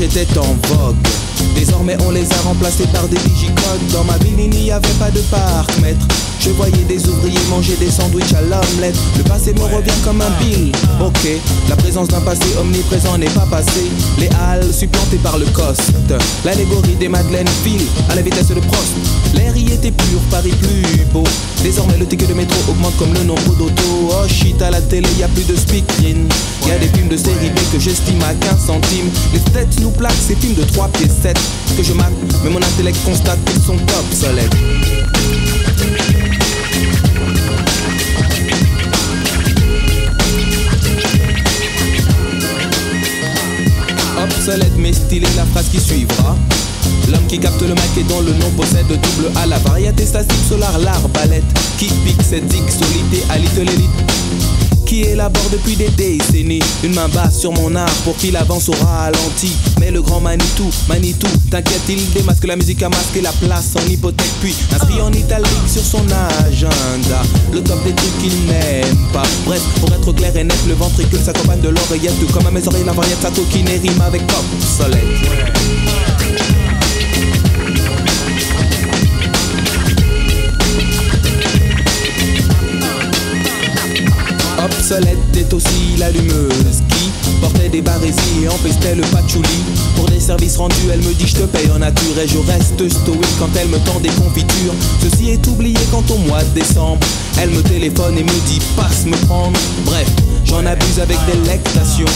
étaient en vogue. Désormais on les a remplacés par des digicodes. Dans ma ville il n'y avait pas de parc maître. Je voyais des ouvriers manger des sandwichs à l'omelette. Le passé me revient comme un bill Ok, la présence d'un passé omniprésent n'est pas passé Les halles supplantées par le coste. L'allégorie des madeleines file à la vitesse de Prost L'air y était pur, Paris plus beau. Désormais le ticket de métro augmente comme le nombre d'autos. Oh shit à la télé y a plus de speakerine Y a des films de série B que j'estime à 15 centimes. Les têtes nous plaquent ces films de 3 pieds 7 que je mate, mais mon intellect constate qu'ils sont obsolètes. Obsolète mais stylé la phrase qui suivra. L'homme qui capte le mic et dont le nom possède double A. La variété statique solar, l'arbalète Qui pique cette X solité à little qui élabore depuis des décennies Une main basse sur mon art pour qu'il avance au ralenti. Mais le grand Manitou, Manitou, t'inquiète il démasque la musique à masquer la place en hypothèque. Puis inscrit en italique sur son agenda. Le top des trucs qu'il n'aime pas. Bref, pour être clair et net, le ventricule s'accompagne de l'oreillette. Tout comme à mes oreilles la variette, sa coquine rime avec pop Obsolète est aussi l'allumeuse qui portait des barésies et empestait le patchouli. Pour des services rendus, elle me dit je te paye en nature et je reste stoïque quand elle me tend des confitures. Ceci est oublié quand au mois de décembre, elle me téléphone et me dit passe me prendre. Bref, j'en abuse avec délectation.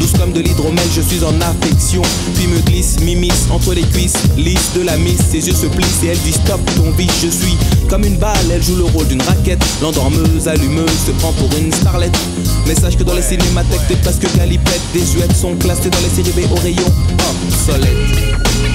Douce comme de l'hydromel, je suis en affection. Puis me glisse, m'immisce entre les cuisses, lisse de la miss. Ses yeux se plissent et elle dit stop ton biche. Je suis comme une balle, elle joue le rôle d'une raquette. L'endormeuse, allumeuse, se prend pour une starlette. Mais sache que dans les cinémathèques, t'es presque galipette. Des huettes sont classées dans les séries B au rayon obsolète.